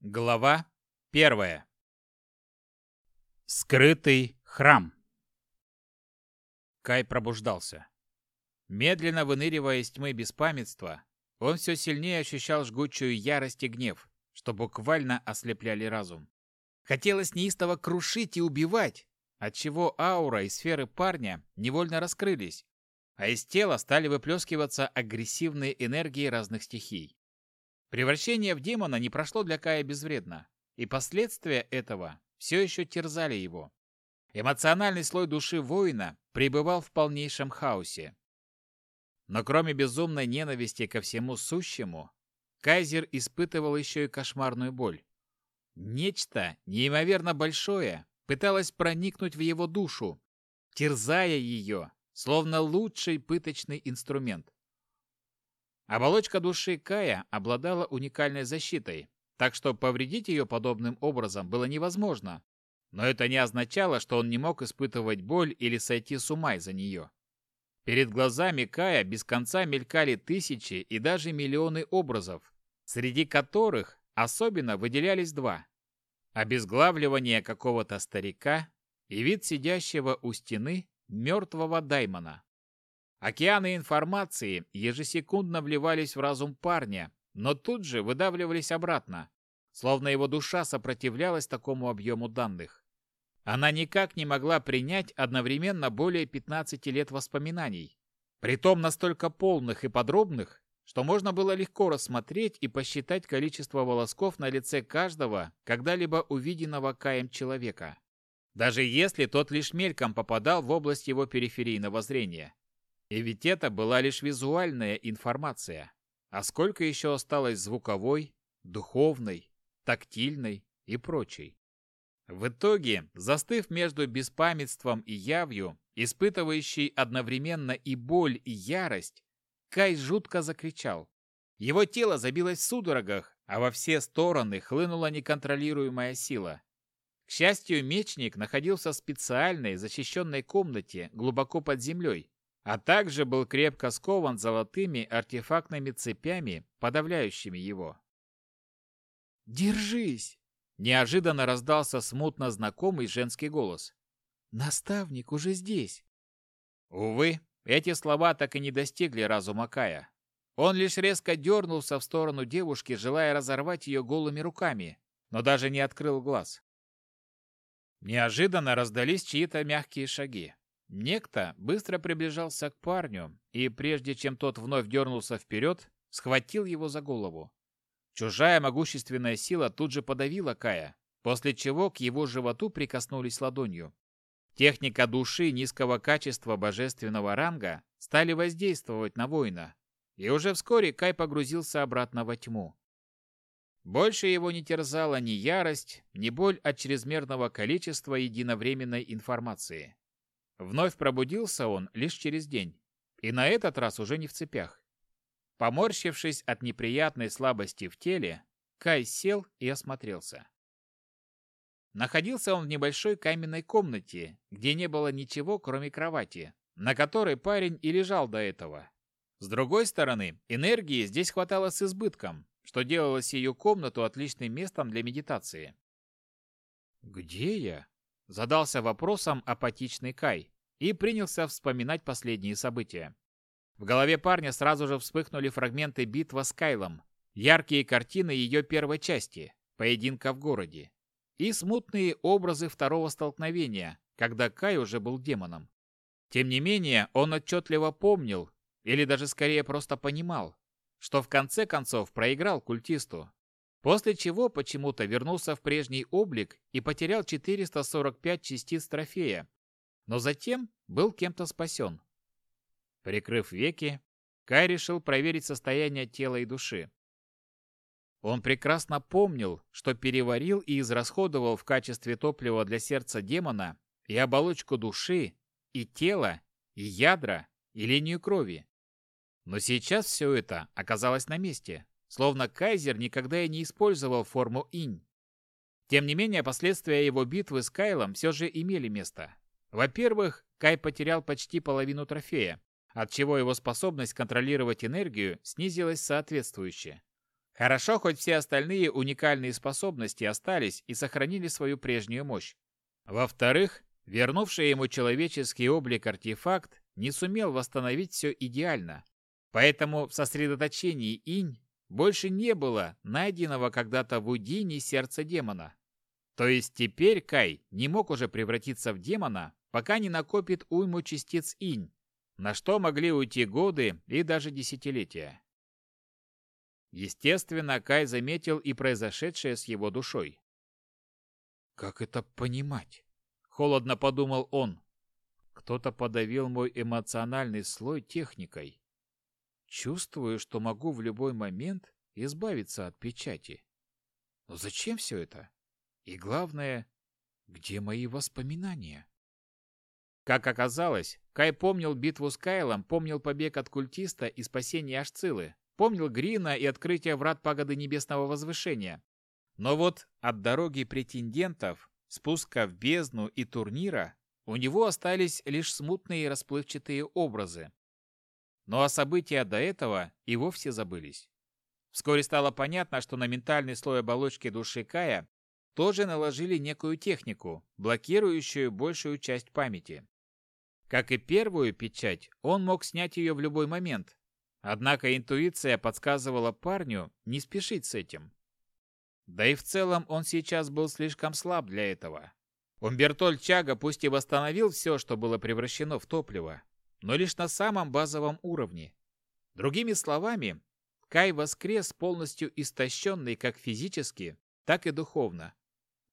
Глава первая. Скрытый храм. Кай пробуждался. Медленно выныривая из тьмы беспамятства, он все сильнее ощущал жгучую ярость и гнев, что буквально ослепляли разум. Хотелось неистово крушить и убивать, отчего аура и сферы парня невольно раскрылись, а из тела стали выплескиваться агрессивные энергии разных стихий. Превращение в демона не прошло для Кая безвредно, и последствия этого все еще терзали его. Эмоциональный слой души воина пребывал в полнейшем хаосе. Но кроме безумной ненависти ко всему сущему, Кайзер испытывал еще и кошмарную боль. Нечто неимоверно большое пыталось проникнуть в его душу, терзая ее, словно лучший пыточный инструмент. Оболочка души Кая обладала уникальной защитой, так что повредить ее подобным образом было невозможно. Но это не означало, что он не мог испытывать боль или сойти с ума из-за нее. Перед глазами Кая без конца мелькали тысячи и даже миллионы образов, среди которых особенно выделялись два. Обезглавливание какого-то старика и вид сидящего у стены мертвого даймона. Океаны информации ежесекундно вливались в разум парня, но тут же выдавливались обратно, словно его душа сопротивлялась такому объему данных. Она никак не могла принять одновременно более 15 лет воспоминаний, притом настолько полных и подробных, что можно было легко рассмотреть и посчитать количество волосков на лице каждого когда-либо увиденного Каем человека, даже если тот лишь мельком попадал в область его периферийного зрения. И ведь это была лишь визуальная информация. А сколько еще осталось звуковой, духовной, тактильной и прочей? В итоге, застыв между беспамятством и явью, испытывающий одновременно и боль, и ярость, Кай жутко закричал. Его тело забилось в судорогах, а во все стороны хлынула неконтролируемая сила. К счастью, мечник находился в специальной защищенной комнате глубоко под землей, а также был крепко скован золотыми артефактными цепями, подавляющими его. «Держись!» – неожиданно раздался смутно знакомый женский голос. «Наставник уже здесь!» Увы, эти слова так и не достигли разума Кая. Он лишь резко дернулся в сторону девушки, желая разорвать ее голыми руками, но даже не открыл глаз. Неожиданно раздались чьи-то мягкие шаги. Некто быстро приближался к парню и, прежде чем тот вновь дернулся вперед, схватил его за голову. Чужая могущественная сила тут же подавила Кая, после чего к его животу прикоснулись ладонью. Техника души низкого качества божественного ранга стали воздействовать на воина, и уже вскоре Кай погрузился обратно во тьму. Больше его не терзала ни ярость, ни боль от чрезмерного количества единовременной информации. Вновь пробудился он лишь через день, и на этот раз уже не в цепях. Поморщившись от неприятной слабости в теле, Кай сел и осмотрелся. Находился он в небольшой каменной комнате, где не было ничего, кроме кровати, на которой парень и лежал до этого. С другой стороны, энергии здесь хватало с избытком, что делало сию комнату отличным местом для медитации. «Где я?» Задался вопросом апатичный Кай и принялся вспоминать последние события. В голове парня сразу же вспыхнули фрагменты битвы с Кайлом, яркие картины ее первой части, поединка в городе, и смутные образы второго столкновения, когда Кай уже был демоном. Тем не менее, он отчетливо помнил, или даже скорее просто понимал, что в конце концов проиграл культисту, После чего почему-то вернулся в прежний облик и потерял 445 частиц трофея, но затем был кем-то спасен. Прикрыв веки, Кай решил проверить состояние тела и души. Он прекрасно помнил, что переварил и израсходовал в качестве топлива для сердца демона и оболочку души, и тело, и ядра, и линию крови. Но сейчас все это оказалось на месте, словно Кайзер никогда и не использовал форму инь. Тем не менее, последствия его битвы с Кайлом все же имели место. Во-первых, Кай потерял почти половину трофея, отчего его способность контролировать энергию снизилась соответствующе. Хорошо, хоть все остальные уникальные способности остались и сохранили свою прежнюю мощь. Во-вторых, вернувший ему человеческий облик артефакт не сумел восстановить все идеально. Поэтому в сосредоточении инь больше не было найденного когда-то в Удине сердца демона. То есть теперь Кай не мог уже превратиться в демона, пока не накопит уйму частиц инь, на что могли уйти годы и даже десятилетия. Естественно, Кай заметил и произошедшее с его душой. «Как это понимать?» — холодно подумал он. «Кто-то подавил мой эмоциональный слой техникой. Чувствую, что могу в любой момент избавиться от печати. Но зачем все это? И главное, где мои воспоминания?» Как оказалось, Кай помнил битву с Кайлом, помнил побег от культиста и спасение Ашцилы, Помнил Грина и открытие врат пагоды Небесного Возвышения. Но вот от дороги претендентов, спуска в бездну и турнира у него остались лишь смутные и расплывчатые образы. Ну а события до этого и вовсе забылись. Вскоре стало понятно, что на ментальный слой оболочки души Кая тоже наложили некую технику, блокирующую большую часть памяти. Как и первую печать, он мог снять ее в любой момент, Однако интуиция подсказывала парню не спешить с этим. Да и в целом он сейчас был слишком слаб для этого. Умбертоль Чага пусть и восстановил все, что было превращено в топливо, но лишь на самом базовом уровне. Другими словами, Кай воскрес полностью истощенный как физически, так и духовно.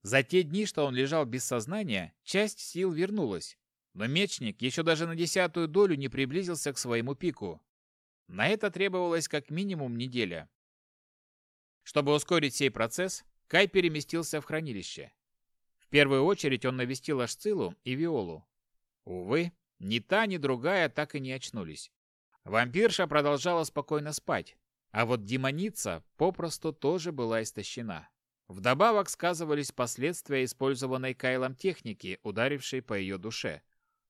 За те дни, что он лежал без сознания, часть сил вернулась, но мечник еще даже на десятую долю не приблизился к своему пику. На это требовалось как минимум неделя. Чтобы ускорить сей процесс, Кай переместился в хранилище. В первую очередь он навестил Ашцилу и Виолу. Увы, ни та, ни другая так и не очнулись. Вампирша продолжала спокойно спать, а вот демоница попросту тоже была истощена. Вдобавок сказывались последствия использованной Кайлом техники, ударившей по ее душе.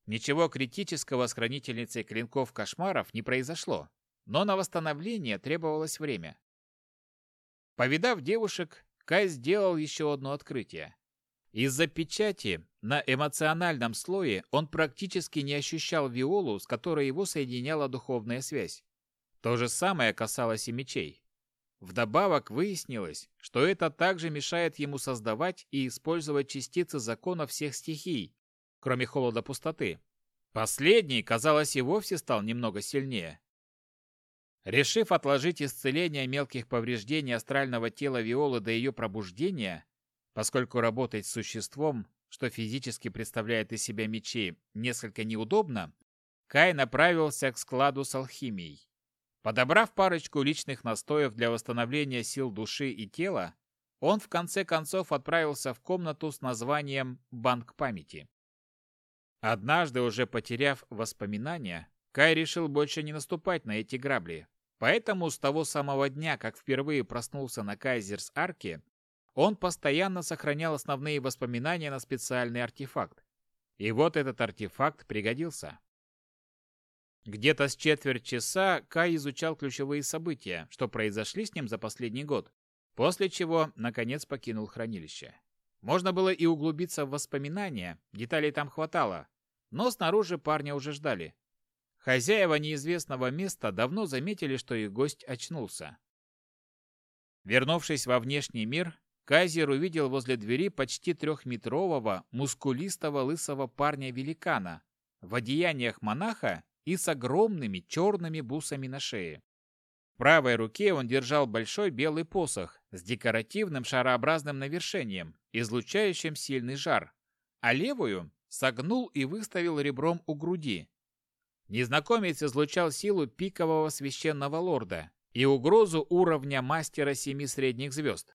Ничего критического с хранительницей клинков кошмаров не произошло, но на восстановление требовалось время. Повидав девушек, Кай сделал еще одно открытие. Из-за печати на эмоциональном слое он практически не ощущал Виолу, с которой его соединяла духовная связь. То же самое касалось и мечей. Вдобавок выяснилось, что это также мешает ему создавать и использовать частицы закона всех стихий, кроме холода пустоты. Последний, казалось, и вовсе стал немного сильнее. Решив отложить исцеление мелких повреждений астрального тела Виолы до ее пробуждения, поскольку работать с существом, что физически представляет из себя мечи, несколько неудобно, Кай направился к складу с алхимией. Подобрав парочку личных настоев для восстановления сил души и тела, он в конце концов отправился в комнату с названием «Банк памяти». Однажды, уже потеряв воспоминания, Кай решил больше не наступать на эти грабли, Поэтому с того самого дня, как впервые проснулся на Кайзерс-Арке, он постоянно сохранял основные воспоминания на специальный артефакт. И вот этот артефакт пригодился. Где-то с четверть часа Кай изучал ключевые события, что произошли с ним за последний год, после чего, наконец, покинул хранилище. Можно было и углубиться в воспоминания, деталей там хватало, но снаружи парня уже ждали. Хозяева неизвестного места давно заметили, что их гость очнулся. Вернувшись во внешний мир, Казер увидел возле двери почти трехметрового, мускулистого лысого парня-великана в одеяниях монаха и с огромными черными бусами на шее. В правой руке он держал большой белый посох с декоративным шарообразным навершением, излучающим сильный жар, а левую согнул и выставил ребром у груди, Незнакомец излучал силу пикового священного лорда и угрозу уровня мастера семи средних звезд.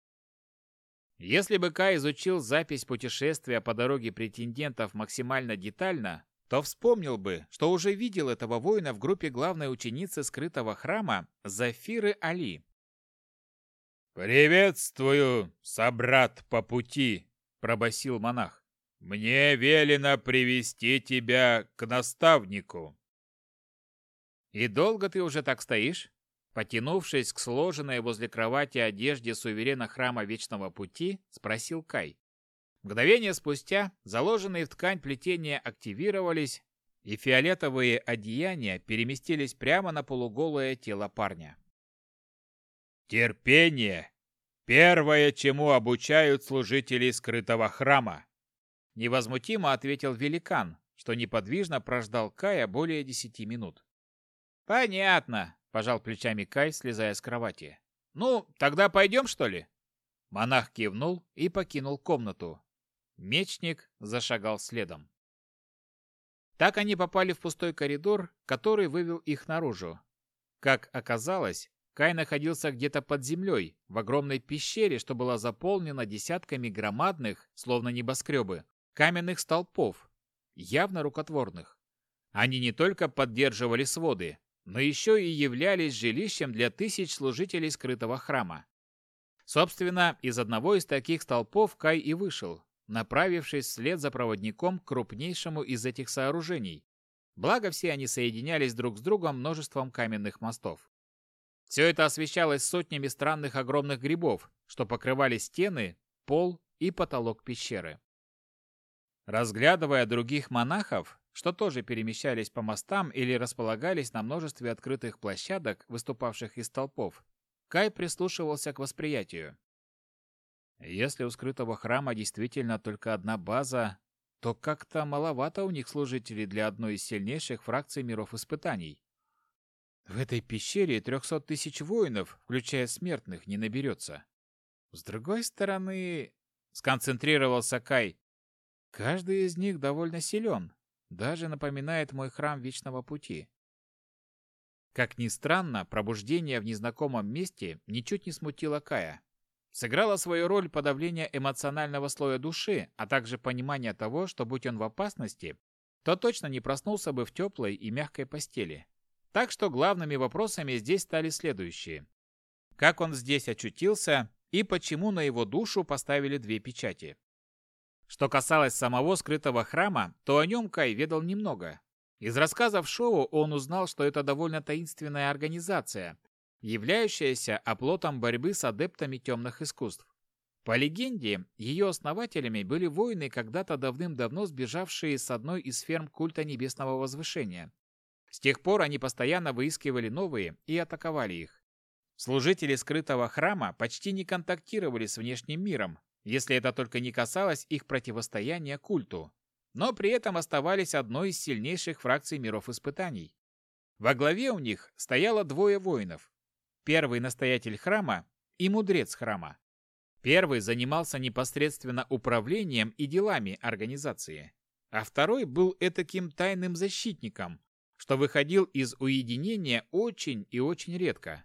Если бы Кай изучил запись путешествия по дороге претендентов максимально детально, то вспомнил бы, что уже видел этого воина в группе главной ученицы скрытого храма Зафиры Али. «Приветствую, собрат по пути!» – пробасил монах. «Мне велено привести тебя к наставнику». «И долго ты уже так стоишь?» Потянувшись к сложенной возле кровати одежде суверена храма Вечного Пути, спросил Кай. Мгновение спустя заложенные в ткань плетения активировались, и фиолетовые одеяния переместились прямо на полуголое тело парня. «Терпение! Первое, чему обучают служители скрытого храма!» Невозмутимо ответил великан, что неподвижно прождал Кая более десяти минут. «Понятно», — пожал плечами Кай, слезая с кровати. «Ну, тогда пойдем, что ли?» Монах кивнул и покинул комнату. Мечник зашагал следом. Так они попали в пустой коридор, который вывел их наружу. Как оказалось, Кай находился где-то под землей, в огромной пещере, что была заполнена десятками громадных, словно небоскребы, каменных столпов, явно рукотворных. Они не только поддерживали своды, но еще и являлись жилищем для тысяч служителей скрытого храма. Собственно, из одного из таких столпов Кай и вышел, направившись вслед за проводником к крупнейшему из этих сооружений. Благо все они соединялись друг с другом множеством каменных мостов. Все это освещалось сотнями странных огромных грибов, что покрывали стены, пол и потолок пещеры. Разглядывая других монахов, что тоже перемещались по мостам или располагались на множестве открытых площадок, выступавших из толпов, Кай прислушивался к восприятию. Если у скрытого храма действительно только одна база, то как-то маловато у них служителей для одной из сильнейших фракций миров испытаний. В этой пещере трехсот тысяч воинов, включая смертных, не наберется. С другой стороны, сконцентрировался Кай, каждый из них довольно силен, даже напоминает мой храм Вечного Пути. Как ни странно, пробуждение в незнакомом месте ничуть не смутило Кая сыграла свою роль подавления эмоционального слоя души, а также понимание того, что будь он в опасности, то точно не проснулся бы в теплой и мягкой постели. Так что главными вопросами здесь стали следующие. Как он здесь очутился и почему на его душу поставили две печати? Что касалось самого скрытого храма, то о нем Кай ведал немного. Из рассказов Шоу он узнал, что это довольно таинственная организация, являющаяся оплотом борьбы с адептами темных искусств. По легенде, ее основателями были воины, когда-то давным-давно сбежавшие с одной из ферм культа Небесного Возвышения. С тех пор они постоянно выискивали новые и атаковали их. Служители скрытого храма почти не контактировали с внешним миром, если это только не касалось их противостояния культу, но при этом оставались одной из сильнейших фракций миров испытаний. Во главе у них стояло двое воинов, первый настоятель храма и мудрец храма. Первый занимался непосредственно управлением и делами организации, а второй был этаким тайным защитником, что выходил из уединения очень и очень редко.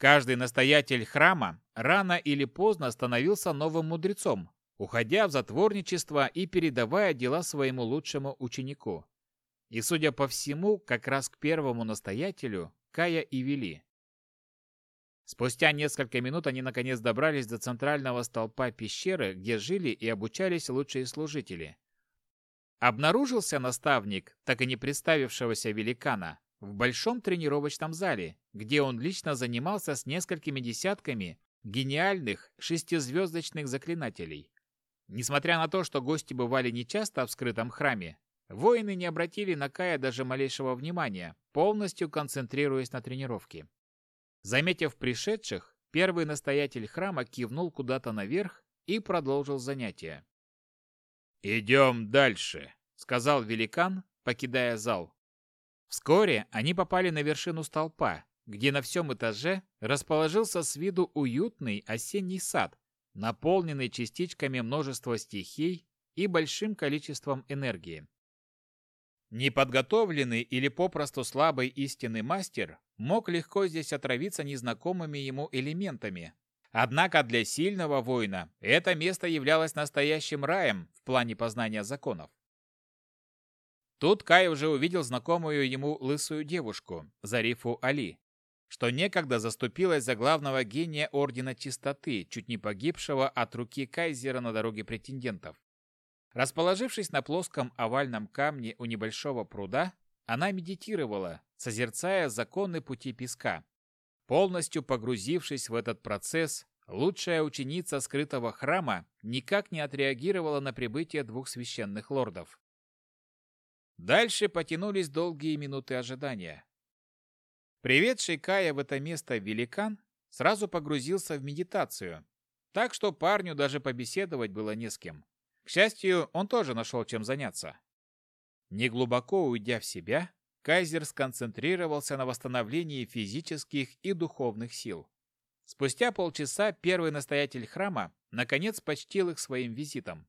Каждый настоятель храма рано или поздно становился новым мудрецом, уходя в затворничество и передавая дела своему лучшему ученику. И, судя по всему, как раз к первому настоятелю Кая и вели. Спустя несколько минут они наконец добрались до центрального столпа пещеры, где жили и обучались лучшие служители. Обнаружился наставник, так и не представившегося великана, в большом тренировочном зале, где он лично занимался с несколькими десятками гениальных шестизвездочных заклинателей. Несмотря на то, что гости бывали нечасто в скрытом храме, воины не обратили на Кая даже малейшего внимания, полностью концентрируясь на тренировке. Заметив пришедших, первый настоятель храма кивнул куда-то наверх и продолжил занятие. «Идем дальше», — сказал великан, покидая зал. Вскоре они попали на вершину столпа, где на всем этаже расположился с виду уютный осенний сад, наполненный частичками множества стихий и большим количеством энергии. Неподготовленный или попросту слабый истинный мастер мог легко здесь отравиться незнакомыми ему элементами. Однако для сильного воина это место являлось настоящим раем в плане познания законов. Тут Кай уже увидел знакомую ему лысую девушку, Зарифу Али, что некогда заступилась за главного гения Ордена Чистоты, чуть не погибшего от руки Кайзера на дороге претендентов. Расположившись на плоском овальном камне у небольшого пруда, она медитировала, созерцая законы пути песка. Полностью погрузившись в этот процесс, лучшая ученица скрытого храма никак не отреагировала на прибытие двух священных лордов. Дальше потянулись долгие минуты ожидания. Приведший Кая в это место великан сразу погрузился в медитацию, так что парню даже побеседовать было не с кем. К счастью, он тоже нашел чем заняться. Неглубоко уйдя в себя, Кайзер сконцентрировался на восстановлении физических и духовных сил. Спустя полчаса первый настоятель храма наконец почтил их своим визитом.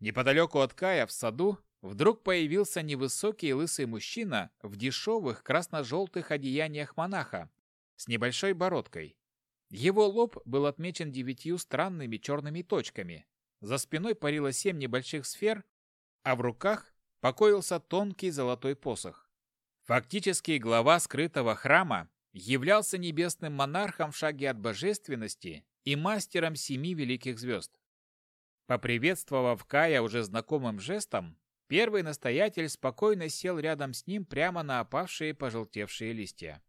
Неподалеку от Кая в саду вдруг появился невысокий лысый мужчина в дешевых красно-желтых одеяниях монаха с небольшой бородкой. Его лоб был отмечен девятью странными черными точками. За спиной парило семь небольших сфер, а в руках покоился тонкий золотой посох. Фактически глава скрытого храма являлся небесным монархом в шаге от божественности и мастером семи великих звезд. Поприветствовав Кая уже знакомым жестом, первый настоятель спокойно сел рядом с ним прямо на опавшие пожелтевшие листья.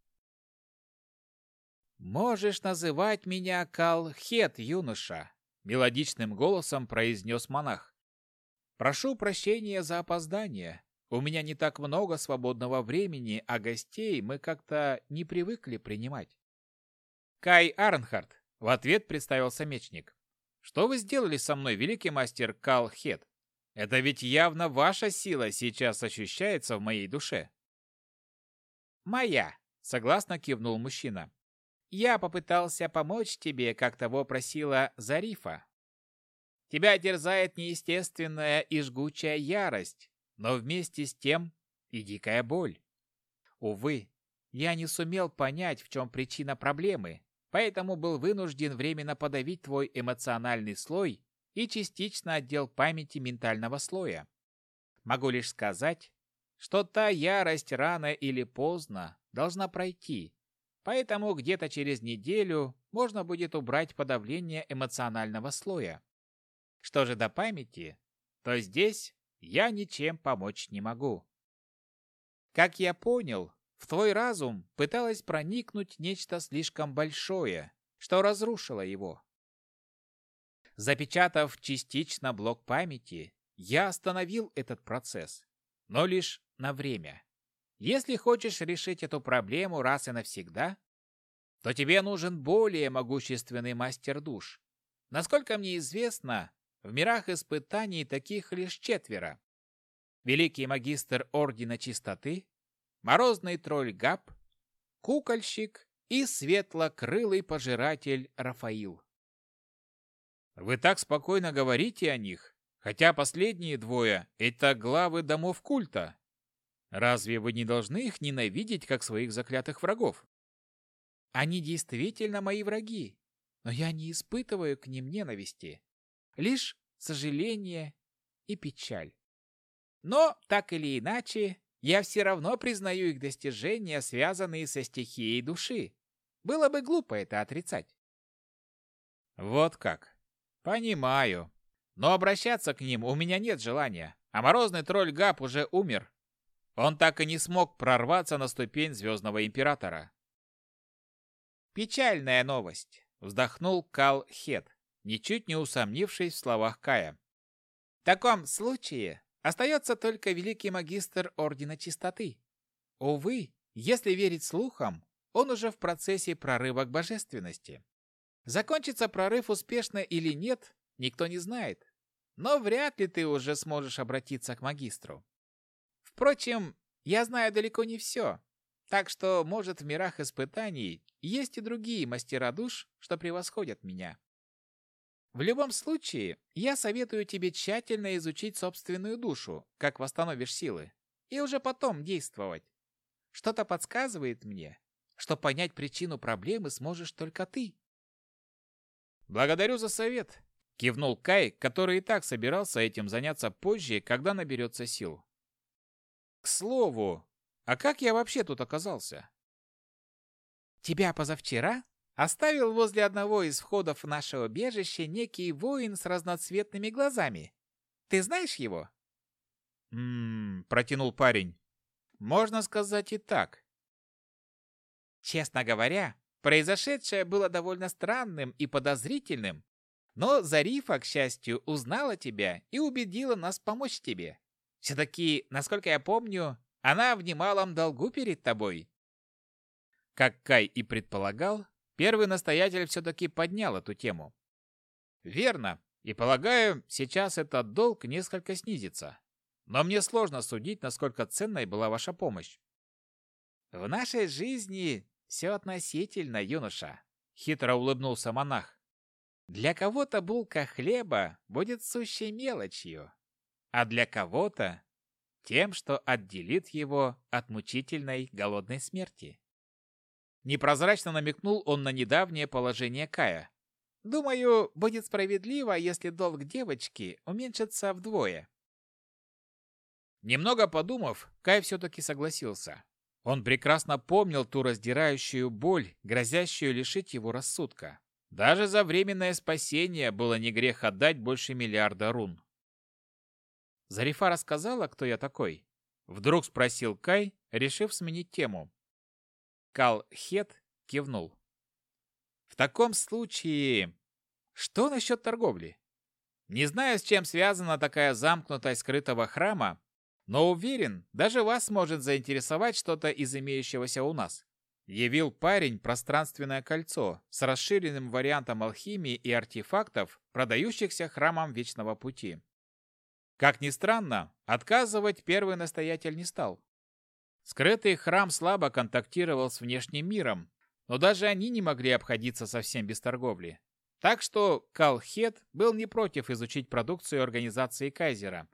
«Можешь называть меня Калхет, юноша», — мелодичным голосом произнес монах. «Прошу прощения за опоздание. У меня не так много свободного времени, а гостей мы как-то не привыкли принимать. Кай Арнхард, в ответ представился мечник. Что вы сделали со мной, великий мастер Кал Хет? Это ведь явно ваша сила сейчас ощущается в моей душе. Моя, согласно кивнул мужчина. Я попытался помочь тебе, как того просила Зарифа. Тебя дерзает неестественная и жгучая ярость, но вместе с тем и дикая боль. Увы, я не сумел понять, в чем причина проблемы, поэтому был вынужден временно подавить твой эмоциональный слой и частично отдел памяти ментального слоя. Могу лишь сказать, что та ярость рано или поздно должна пройти, поэтому где-то через неделю можно будет убрать подавление эмоционального слоя. Что же до памяти, то здесь я ничем помочь не могу. Как я понял, в твой разум пыталось проникнуть нечто слишком большое, что разрушило его. Запечатав частично блок памяти, я остановил этот процесс, но лишь на время. Если хочешь решить эту проблему раз и навсегда, то тебе нужен более могущественный мастер душ. Насколько мне известно, в мирах испытаний таких лишь четверо. Великий магистр Ордена Чистоты, Морозный тролль Габ, Кукольщик и Светлокрылый Пожиратель Рафаил. Вы так спокойно говорите о них, хотя последние двое — это главы домов культа. Разве вы не должны их ненавидеть, как своих заклятых врагов? Они действительно мои враги, но я не испытываю к ним ненависти лишь сожаление и печаль. Но, так или иначе, я все равно признаю их достижения, связанные со стихией души. Было бы глупо это отрицать. Вот как. Понимаю. Но обращаться к ним у меня нет желания, а морозный тролль Габ уже умер. Он так и не смог прорваться на ступень Звездного Императора. Печальная новость, вздохнул Кал Хет ничуть не усомнившись в словах Кая. В таком случае остается только великий магистр Ордена Чистоты. Увы, если верить слухам, он уже в процессе прорыва к божественности. Закончится прорыв успешно или нет, никто не знает. Но вряд ли ты уже сможешь обратиться к магистру. Впрочем, я знаю далеко не все, так что, может, в мирах испытаний есть и другие мастера душ, что превосходят меня. В любом случае, я советую тебе тщательно изучить собственную душу, как восстановишь силы, и уже потом действовать. Что-то подсказывает мне, что понять причину проблемы сможешь только ты. Благодарю за совет, кивнул Кай, который и так собирался этим заняться позже, когда наберется сил. К слову, а как я вообще тут оказался? Тебя позавчера оставил возле одного из входов нашего убежища некий воин с разноцветными глазами. Ты знаешь его? «М-м-м», протянул парень. Можно сказать и так. Честно говоря, Произошедшее было довольно странным и подозрительным, но Зарифа, к счастью, узнала тебя и убедила нас помочь тебе. Все-таки, насколько я помню, она в немалом долгу перед тобой. Как Кай и предполагал, первый настоятель все-таки поднял эту тему. Верно, и полагаю, сейчас этот долг несколько снизится. Но мне сложно судить, насколько ценной была ваша помощь. В нашей жизни все относительно, юноша, хитро улыбнулся монах. Для кого-то булка хлеба будет сущей мелочью, а для кого-то тем, что отделит его от мучительной голодной смерти. Непрозрачно намекнул он на недавнее положение Кая. Думаю, будет справедливо, если долг девочки уменьшится вдвое. Немного подумав, Кай все-таки согласился. Он прекрасно помнил ту раздирающую боль, грозящую лишить его рассудка. Даже за временное спасение было не грех отдать больше миллиарда рун. Зарифа рассказала, кто я такой? Вдруг спросил Кай, решив сменить тему. Кал Хет кивнул. В таком случае, что насчет торговли? Не знаю, с чем связана такая замкнутость скрытого храма, но уверен, даже вас может заинтересовать что-то из имеющегося у нас. Явил парень пространственное кольцо с расширенным вариантом алхимии и артефактов, продающихся храмам Вечного Пути. Как ни странно, отказывать первый настоятель не стал. Скрытый храм слабо контактировал с внешним миром, но даже они не могли обходиться совсем без торговли. Так что Калхет был не против изучить продукцию организации Кайзера,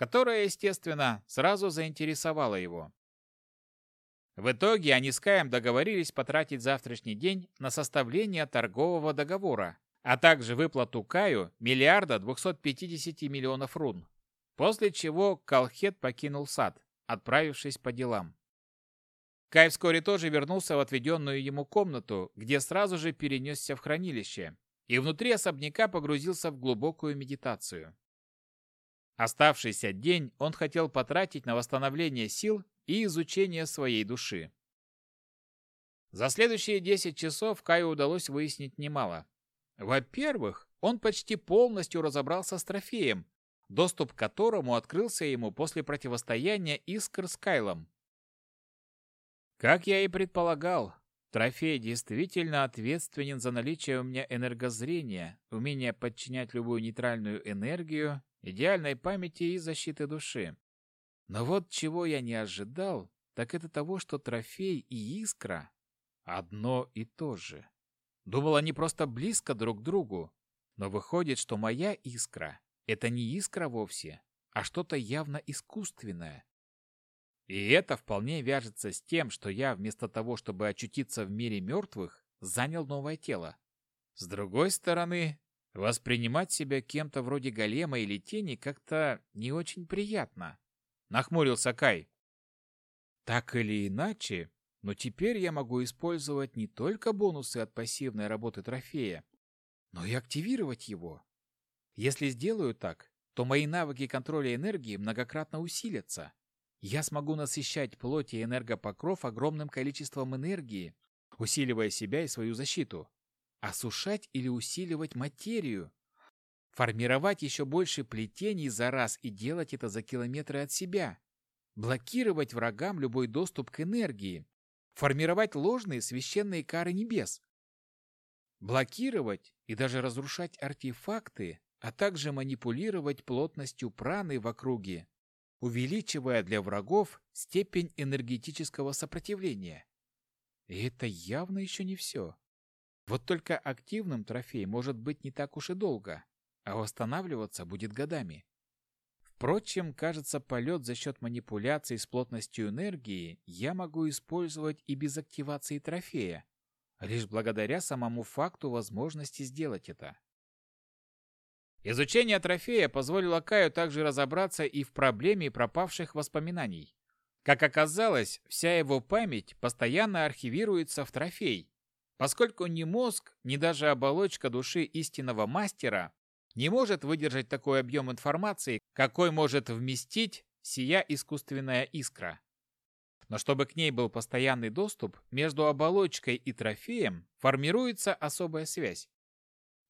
которая, естественно, сразу заинтересовала его. В итоге они с Каем договорились потратить завтрашний день на составление торгового договора, а также выплату Каю миллиарда 250 миллионов рун, после чего Калхет покинул сад, отправившись по делам. Кай вскоре тоже вернулся в отведенную ему комнату, где сразу же перенесся в хранилище, и внутри особняка погрузился в глубокую медитацию. Оставшийся день он хотел потратить на восстановление сил и изучение своей души. За следующие 10 часов Каю удалось выяснить немало. Во-первых, он почти полностью разобрался с трофеем, доступ к которому открылся ему после противостояния Искр с Кайлом. Как я и предполагал, трофей действительно ответственен за наличие у меня энергозрения, умение подчинять любую нейтральную энергию, идеальной памяти и защиты души. Но вот чего я не ожидал, так это того, что трофей и искра одно и то же. Думал, они просто близко друг к другу, но выходит, что моя искра — это не искра вовсе, а что-то явно искусственное. И это вполне вяжется с тем, что я вместо того, чтобы очутиться в мире мертвых, занял новое тело. С другой стороны, воспринимать себя кем-то вроде голема или тени как-то не очень приятно. Нахмурился Кай. Так или иначе, но теперь я могу использовать не только бонусы от пассивной работы трофея, но и активировать его. Если сделаю так, то мои навыки контроля энергии многократно усилятся. Я смогу насыщать плоть и энергопокров огромным количеством энергии, усиливая себя и свою защиту, осушать или усиливать материю, формировать еще больше плетений за раз и делать это за километры от себя, блокировать врагам любой доступ к энергии, формировать ложные священные кары небес, блокировать и даже разрушать артефакты, а также манипулировать плотностью праны в округе, увеличивая для врагов степень энергетического сопротивления. И это явно еще не все. Вот только активным трофей может быть не так уж и долго, а восстанавливаться будет годами. Впрочем, кажется, полет за счет манипуляций с плотностью энергии я могу использовать и без активации трофея, лишь благодаря самому факту возможности сделать это. Изучение трофея позволило Каю также разобраться и в проблеме пропавших воспоминаний. Как оказалось, вся его память постоянно архивируется в трофей, поскольку ни мозг, ни даже оболочка души истинного мастера не может выдержать такой объем информации, какой может вместить сия искусственная искра. Но чтобы к ней был постоянный доступ, между оболочкой и трофеем формируется особая связь.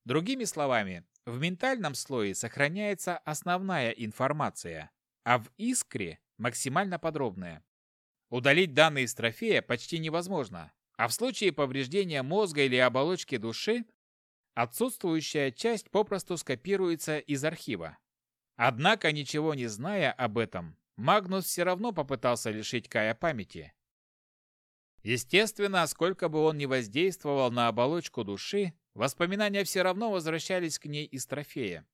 Другими словами, в ментальном слое сохраняется основная информация, а в искре максимально подробная. Удалить данные из трофея почти невозможно, а в случае повреждения мозга или оболочки души отсутствующая часть попросту скопируется из архива. Однако, ничего не зная об этом, Магнус все равно попытался лишить Кая памяти. Естественно, сколько бы он ни воздействовал на оболочку души, воспоминания все равно возвращались к ней из трофея.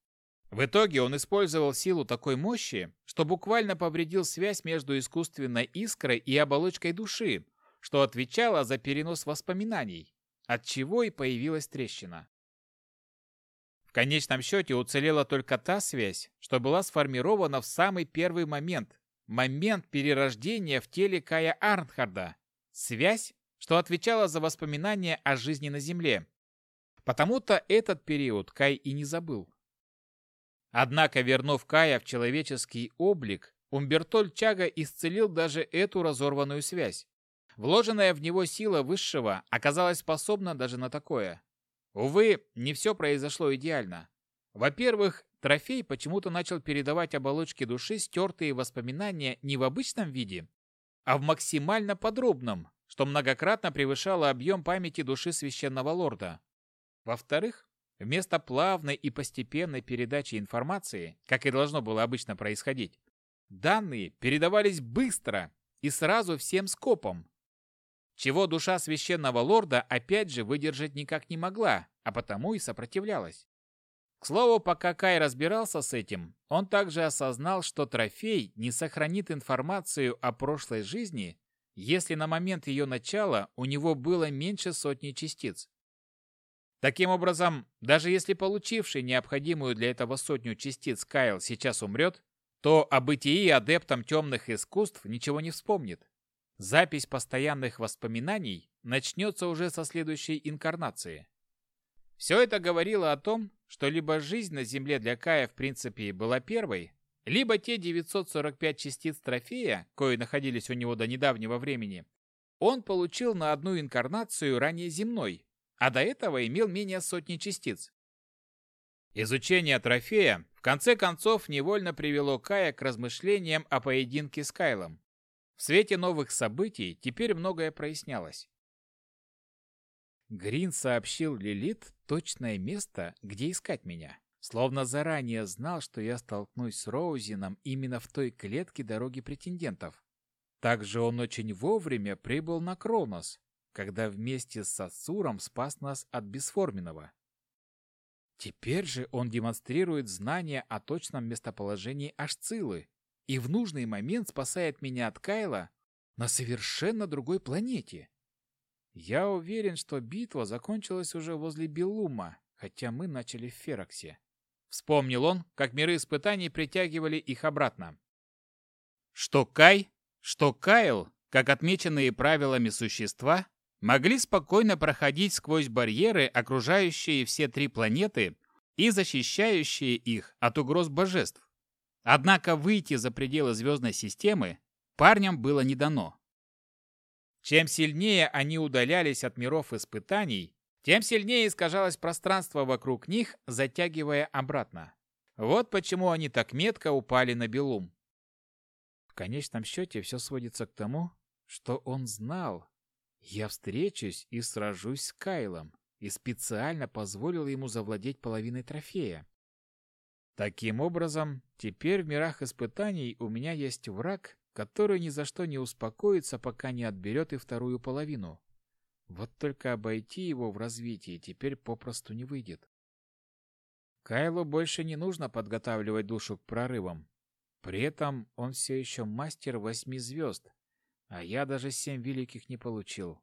В итоге он использовал силу такой мощи, что буквально повредил связь между искусственной искрой и оболочкой души, что отвечало за перенос воспоминаний, от чего и появилась трещина. В конечном счете уцелела только та связь, что была сформирована в самый первый момент, момент перерождения в теле Кая Арнхарда. Связь, что отвечала за воспоминания о жизни на Земле. Потому-то этот период Кай и не забыл. Однако, вернув Кая в человеческий облик, Умбертоль Чага исцелил даже эту разорванную связь. Вложенная в него сила высшего оказалась способна даже на такое. Увы, не все произошло идеально. Во-первых, трофей почему-то начал передавать оболочке души стертые воспоминания не в обычном виде, а в максимально подробном, что многократно превышало объем памяти души священного лорда. Во-вторых, вместо плавной и постепенной передачи информации, как и должно было обычно происходить, данные передавались быстро и сразу всем скопом, чего душа священного лорда опять же выдержать никак не могла, а потому и сопротивлялась. К слову, пока Кай разбирался с этим, он также осознал, что трофей не сохранит информацию о прошлой жизни, если на момент ее начала у него было меньше сотни частиц. Таким образом, даже если получивший необходимую для этого сотню частиц Кайл сейчас умрет, то о бытии адептом темных искусств ничего не вспомнит. Запись постоянных воспоминаний начнется уже со следующей инкарнации. Все это говорило о том, что либо жизнь на Земле для Кая в принципе была первой, либо те 945 частиц трофея, кои находились у него до недавнего времени, он получил на одну инкарнацию ранее земной, а до этого имел менее сотни частиц. Изучение трофея в конце концов невольно привело Кая к размышлениям о поединке с Кайлом. В свете новых событий теперь многое прояснялось. Грин сообщил Лилит точное место, где искать меня. Словно заранее знал, что я столкнусь с Роузином именно в той клетке дороги претендентов. Также он очень вовремя прибыл на Кронос, когда вместе с Сасуром спас нас от бесформенного. Теперь же он демонстрирует знания о точном местоположении Ашцилы, и в нужный момент спасает меня от Кайла на совершенно другой планете. Я уверен, что битва закончилась уже возле Белума, хотя мы начали в Фероксе. Вспомнил он, как миры испытаний притягивали их обратно. Что Кай, что Кайл, как отмеченные правилами существа, могли спокойно проходить сквозь барьеры, окружающие все три планеты и защищающие их от угроз божеств. Однако выйти за пределы звездной системы парням было не дано. Чем сильнее они удалялись от миров испытаний, тем сильнее искажалось пространство вокруг них, затягивая обратно. Вот почему они так метко упали на Белум. В конечном счете все сводится к тому, что он знал. Я встречусь и сражусь с Кайлом, и специально позволил ему завладеть половиной трофея. Таким образом, теперь в мирах испытаний у меня есть враг, который ни за что не успокоится, пока не отберет и вторую половину. Вот только обойти его в развитии теперь попросту не выйдет. Кайлу больше не нужно подготавливать душу к прорывам. При этом он все еще мастер восьми звезд, а я даже семь великих не получил.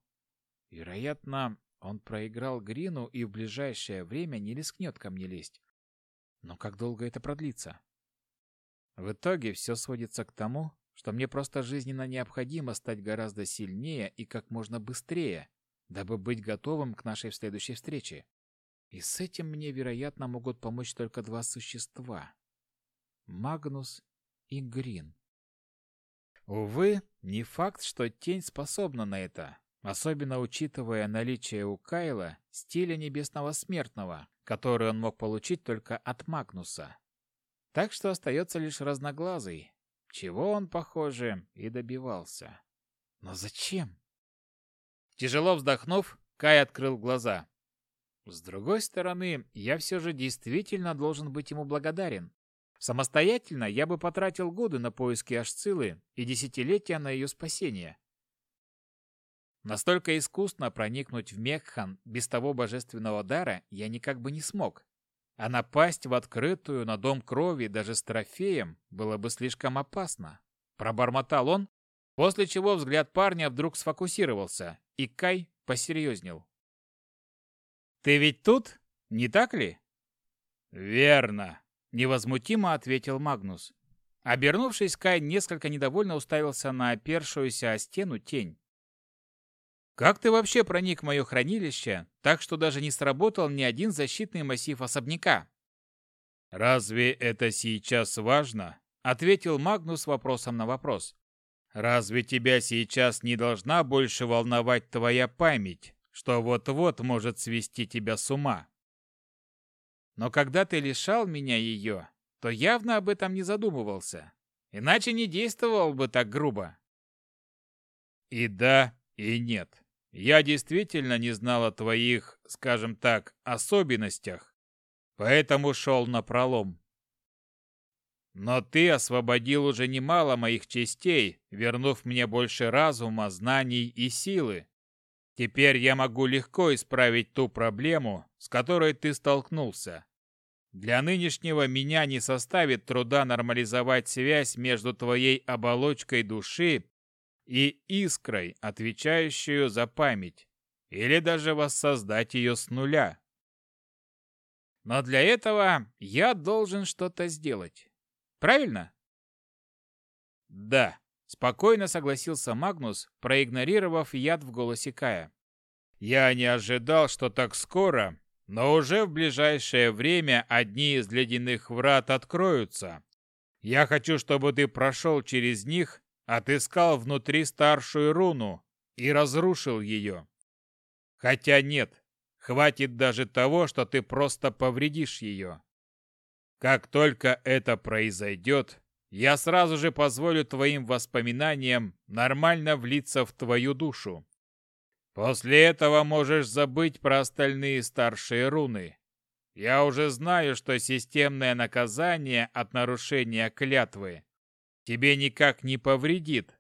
Вероятно, он проиграл Грину и в ближайшее время не рискнет ко мне лезть. Но как долго это продлится? В итоге все сводится к тому, что мне просто жизненно необходимо стать гораздо сильнее и как можно быстрее, дабы быть готовым к нашей следующей встрече. И с этим мне, вероятно, могут помочь только два существа — Магнус и Грин. Увы, не факт, что тень способна на это, особенно учитывая наличие у Кайла стиля небесного смертного, который он мог получить только от Магнуса. Так что остается лишь разноглазый, чего он, похоже, и добивался. Но зачем? Тяжело вздохнув, Кай открыл глаза. С другой стороны, я все же действительно должен быть ему благодарен. Самостоятельно я бы потратил годы на поиски Ашцилы и десятилетия на ее спасение. Настолько искусно проникнуть в Мекхан без того божественного дара я никак бы не смог. А напасть в открытую на дом крови даже с трофеем было бы слишком опасно. Пробормотал он, после чего взгляд парня вдруг сфокусировался, и Кай посерьезнел. «Ты ведь тут, не так ли?» «Верно», — невозмутимо ответил Магнус. Обернувшись, Кай несколько недовольно уставился на опершуюся о стену тень. «Как ты вообще проник в мое хранилище, так что даже не сработал ни один защитный массив особняка?» «Разве это сейчас важно?» — ответил Магнус вопросом на вопрос. «Разве тебя сейчас не должна больше волновать твоя память, что вот-вот может свести тебя с ума?» «Но когда ты лишал меня ее, то явно об этом не задумывался. Иначе не действовал бы так грубо». «И да, и нет. Я действительно не знал о твоих, скажем так, особенностях, поэтому шел на пролом. Но ты освободил уже немало моих частей, вернув мне больше разума, знаний и силы. Теперь я могу легко исправить ту проблему, с которой ты столкнулся. Для нынешнего меня не составит труда нормализовать связь между твоей оболочкой души и искрой, отвечающую за память, или даже воссоздать ее с нуля. Но для этого я должен что-то сделать. Правильно? Да, спокойно согласился Магнус, проигнорировав яд в голосе Кая. Я не ожидал, что так скоро, но уже в ближайшее время одни из ледяных врат откроются. Я хочу, чтобы ты прошел через них отыскал внутри старшую руну и разрушил ее. Хотя нет, хватит даже того, что ты просто повредишь ее. Как только это произойдет, я сразу же позволю твоим воспоминаниям нормально влиться в твою душу. После этого можешь забыть про остальные старшие руны. Я уже знаю, что системное наказание от нарушения клятвы тебе никак не повредит.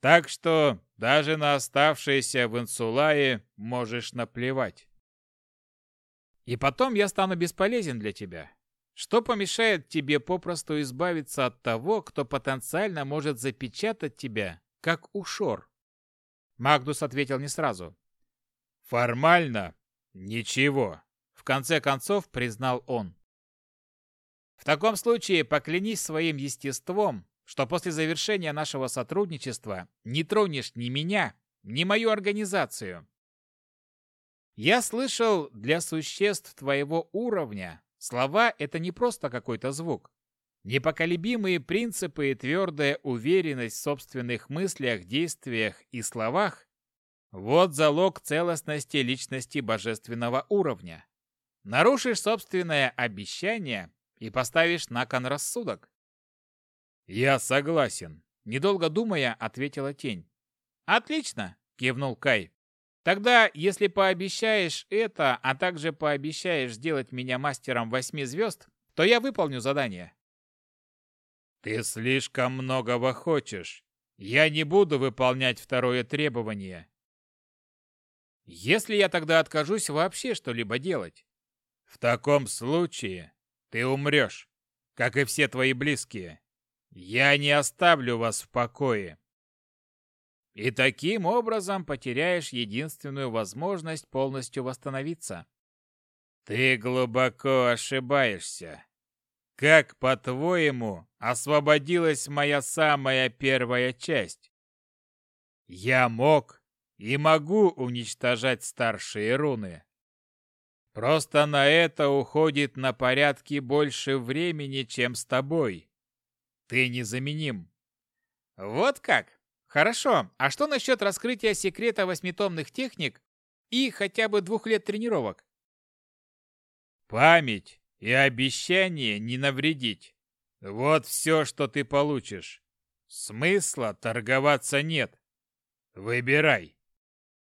Так что даже на оставшиеся в Инсулае можешь наплевать. И потом я стану бесполезен для тебя. Что помешает тебе попросту избавиться от того, кто потенциально может запечатать тебя, как ушор? Магдус ответил не сразу. Формально ничего. В конце концов признал он. В таком случае поклянись своим естеством, что после завершения нашего сотрудничества не тронешь ни меня, ни мою организацию. Я слышал, для существ твоего уровня слова – это не просто какой-то звук. Непоколебимые принципы и твердая уверенность в собственных мыслях, действиях и словах – вот залог целостности личности божественного уровня. Нарушишь собственное обещание и поставишь на кон рассудок. «Я согласен», — недолго думая, ответила тень. «Отлично», — кивнул Кай. «Тогда, если пообещаешь это, а также пообещаешь сделать меня мастером восьми звезд, то я выполню задание». «Ты слишком многого хочешь. Я не буду выполнять второе требование». «Если я тогда откажусь вообще что-либо делать?» «В таком случае ты умрешь, как и все твои близкие. Я не оставлю вас в покое. И таким образом потеряешь единственную возможность полностью восстановиться. Ты глубоко ошибаешься. Как, по-твоему, освободилась моя самая первая часть? Я мог и могу уничтожать старшие руны. Просто на это уходит на порядки больше времени, чем с тобой. Ты незаменим. Вот как? Хорошо. А что насчет раскрытия секрета восьмитомных техник и хотя бы двух лет тренировок? Память и обещание не навредить. Вот все, что ты получишь. Смысла торговаться нет. Выбирай.